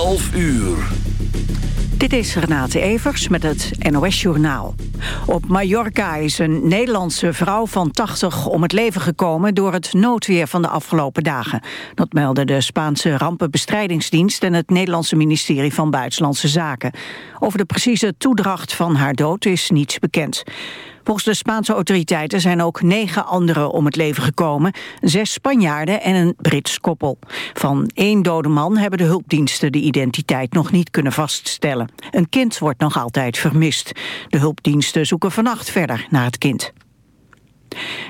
11 uur. Dit is Renate Evers met het NOS Journaal. Op Mallorca is een Nederlandse vrouw van 80 om het leven gekomen... door het noodweer van de afgelopen dagen. Dat melden de Spaanse rampenbestrijdingsdienst... en het Nederlandse ministerie van Buitenlandse Zaken. Over de precieze toedracht van haar dood is niets bekend. Volgens de Spaanse autoriteiten zijn ook negen anderen om het leven gekomen. Zes Spanjaarden en een Brits koppel. Van één dode man hebben de hulpdiensten de identiteit nog niet kunnen vaststellen. Een kind wordt nog altijd vermist. De hulpdiensten zoeken vannacht verder naar het kind.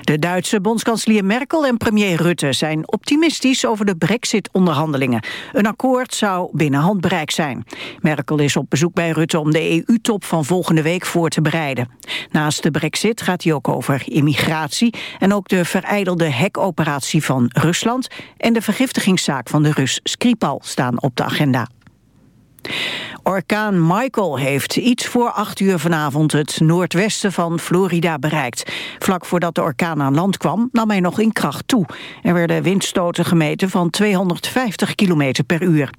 De Duitse bondskanselier Merkel en premier Rutte zijn optimistisch over de brexit-onderhandelingen. Een akkoord zou binnen handbereik zijn. Merkel is op bezoek bij Rutte om de EU-top van volgende week voor te bereiden. Naast de brexit gaat hij ook over immigratie en ook de vereidelde hekoperatie van Rusland en de vergiftigingszaak van de Rus Skripal staan op de agenda. Orkaan Michael heeft iets voor acht uur vanavond het noordwesten van Florida bereikt. Vlak voordat de orkaan aan land kwam, nam hij nog in kracht toe. Er werden windstoten gemeten van 250 km per uur.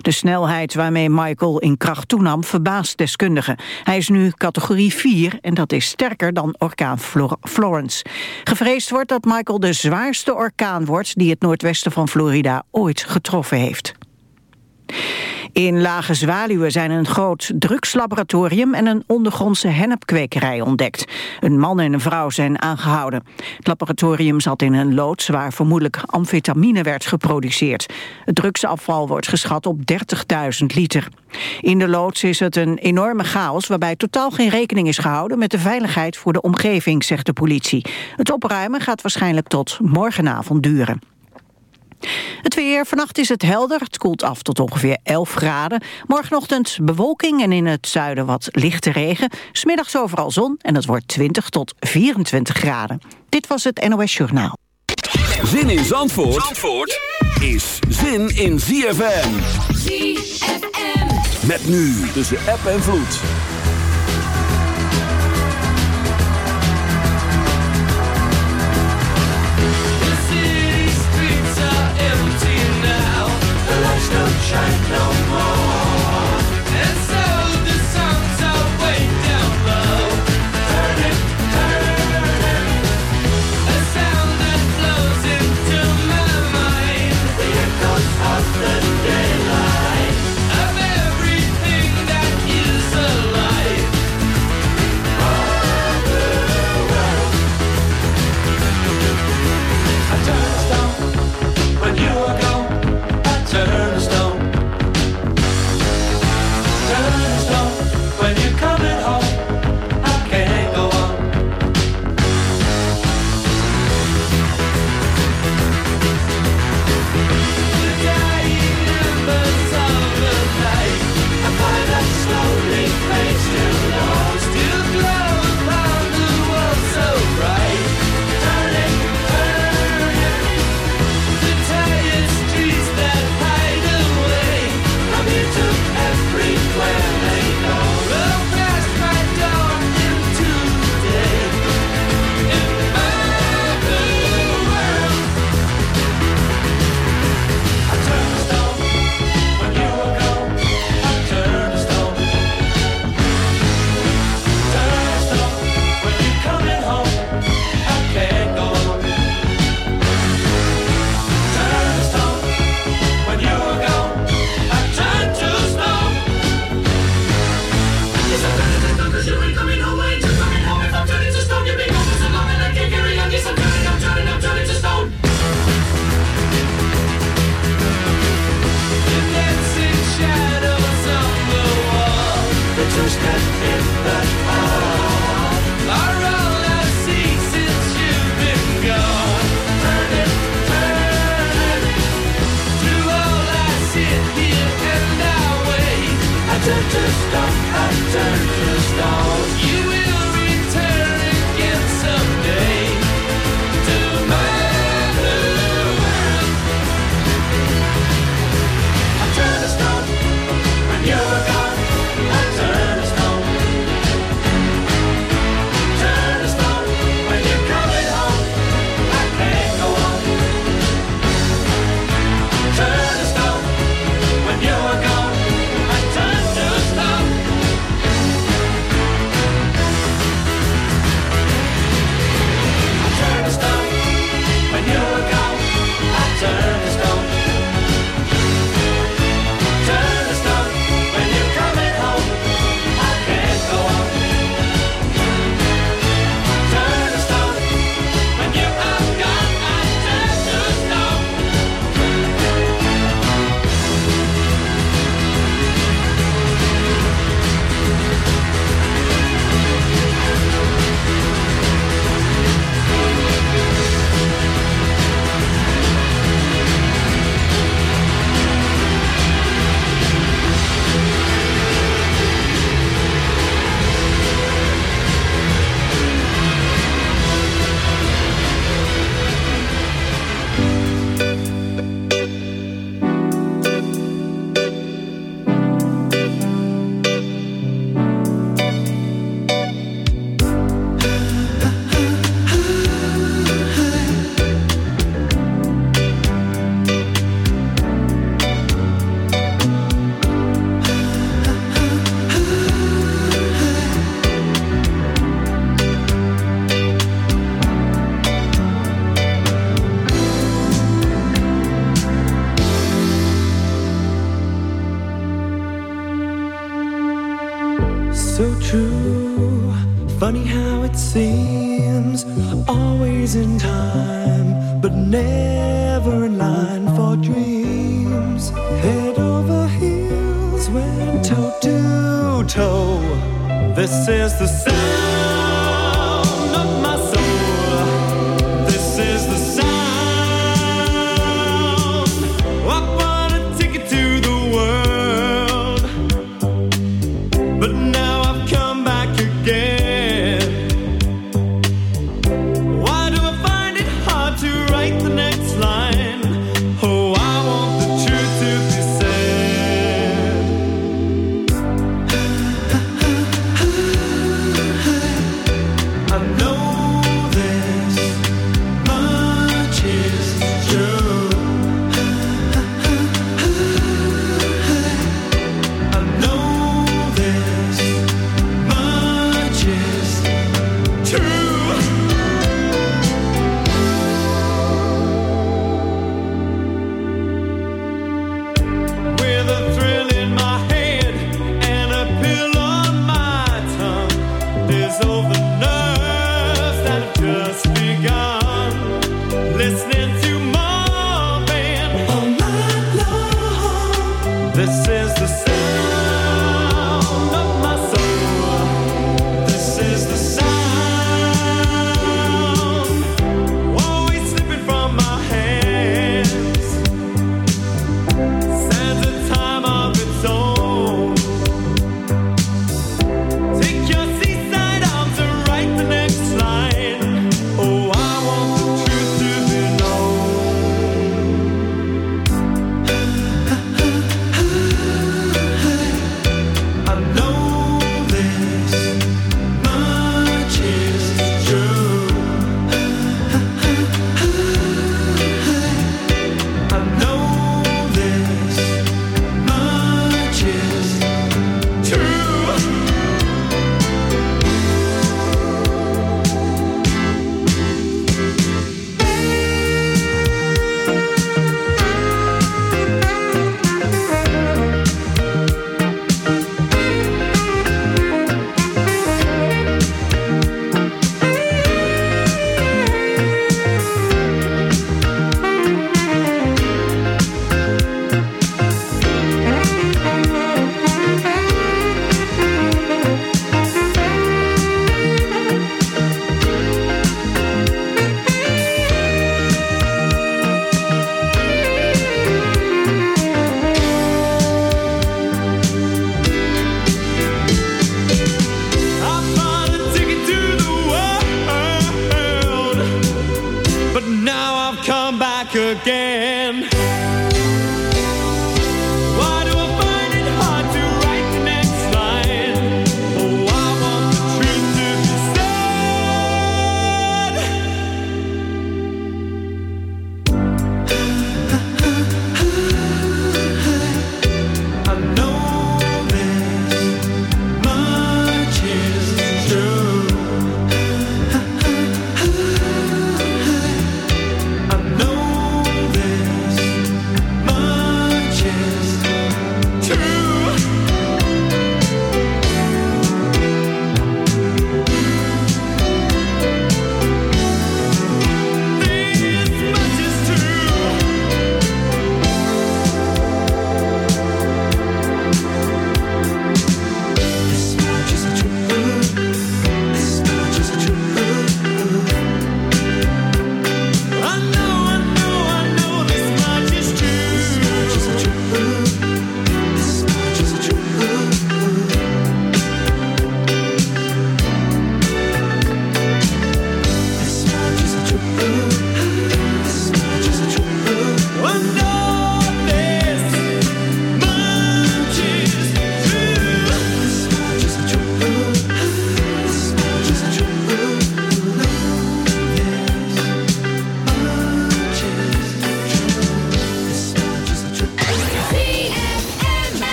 De snelheid waarmee Michael in kracht toenam verbaast deskundigen. Hij is nu categorie 4 en dat is sterker dan orkaan Florence. Gevreesd wordt dat Michael de zwaarste orkaan wordt... die het noordwesten van Florida ooit getroffen heeft. In Lage Zwaluwen zijn een groot drugslaboratorium en een ondergrondse hennepkwekerij ontdekt. Een man en een vrouw zijn aangehouden. Het laboratorium zat in een loods waar vermoedelijk amfetamine werd geproduceerd. Het drugsafval wordt geschat op 30.000 liter. In de loods is het een enorme chaos waarbij totaal geen rekening is gehouden met de veiligheid voor de omgeving, zegt de politie. Het opruimen gaat waarschijnlijk tot morgenavond duren. Het weer, vannacht is het helder. Het koelt af tot ongeveer 11 graden. Morgenochtend bewolking en in het zuiden wat lichte regen. Smiddags overal zon en het wordt 20 tot 24 graden. Dit was het NOS Journaal. Zin in Zandvoort, Zandvoort is zin in ZFM. ZFM. Met nu tussen app en vloed. Shine no more.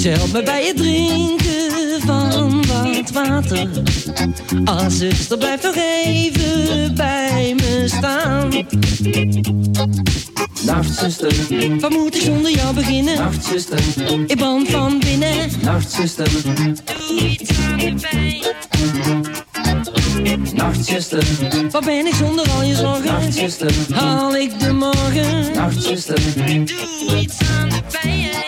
Ze helpt me bij het drinken van wat water Als zuster, blijf nog even bij me staan. Nacht zuster, Wat moet ik zonder jou beginnen? nacht zuster, Ik brand van binnen. Nacht zuster, Doe iets aan de pijn. Nacht zuster, Wat ben ik zonder al je zorgen? nacht zuster, Haal ik de morgen? nacht zuster, Doe iets aan de pijn.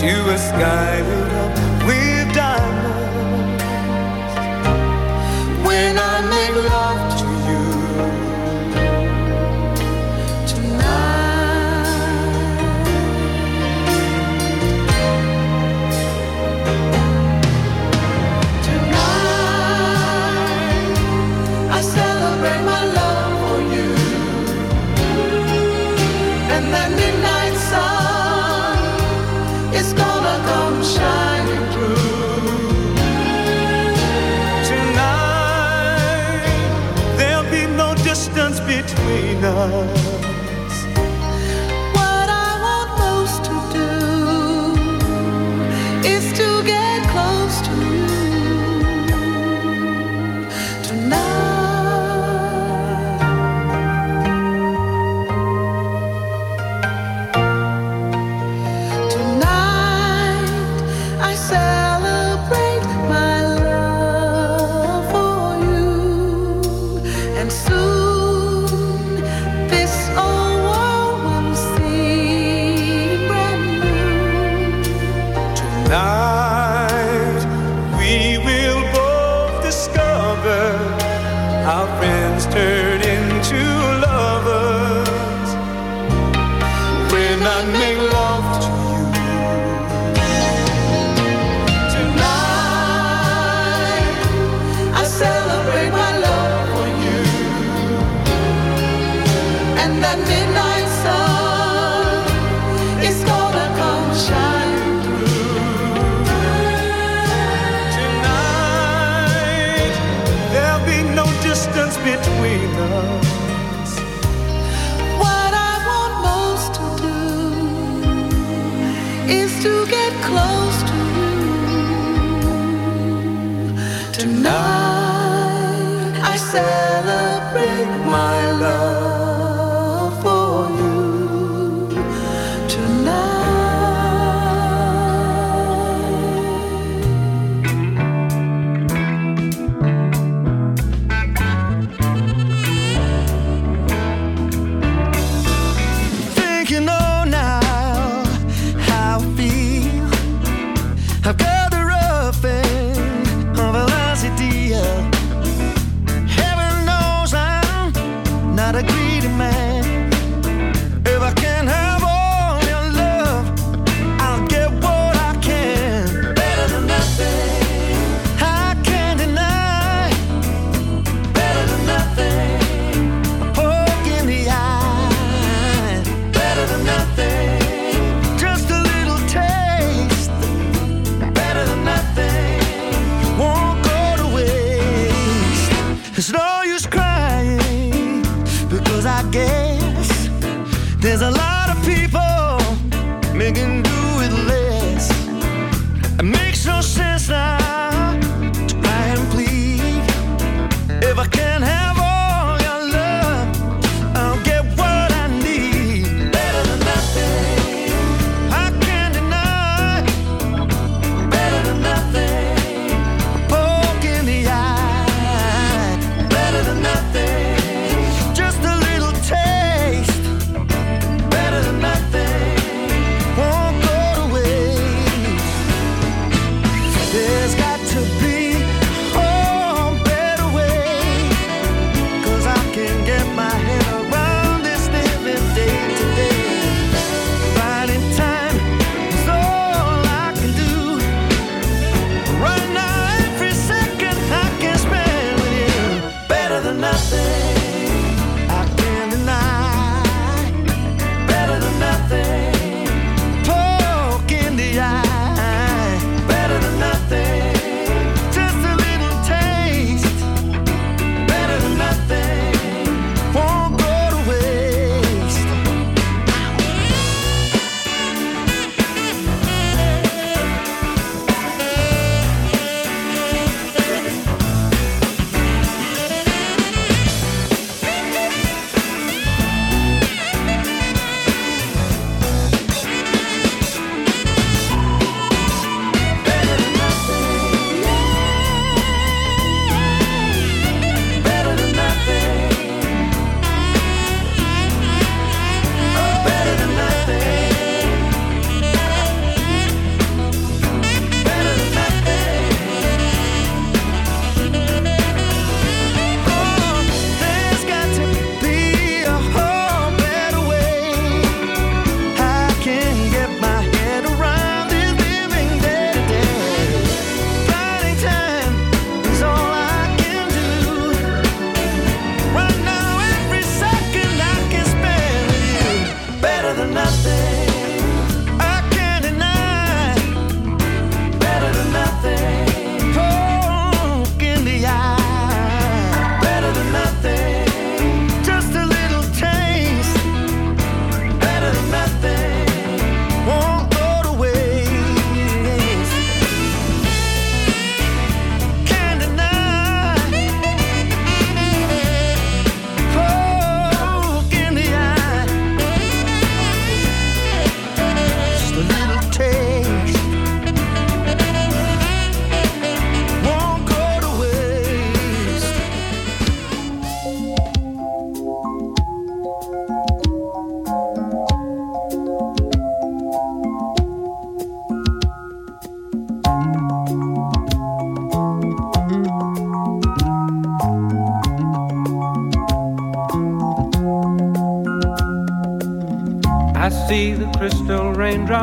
to a sky lit up with diamonds. When I make love. love. distance between us. What I want most to do is to get close to you. Tonight, I said.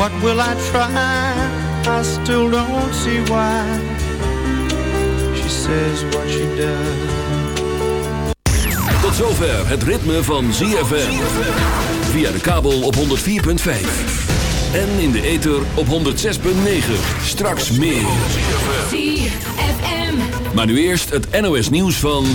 What will I try? I still don't see why. She says what she does. Tot zover het ritme van ZFM. Via de kabel op 104.5. En in de ether op 106.9. Straks meer. Maar nu eerst het NOS nieuws van...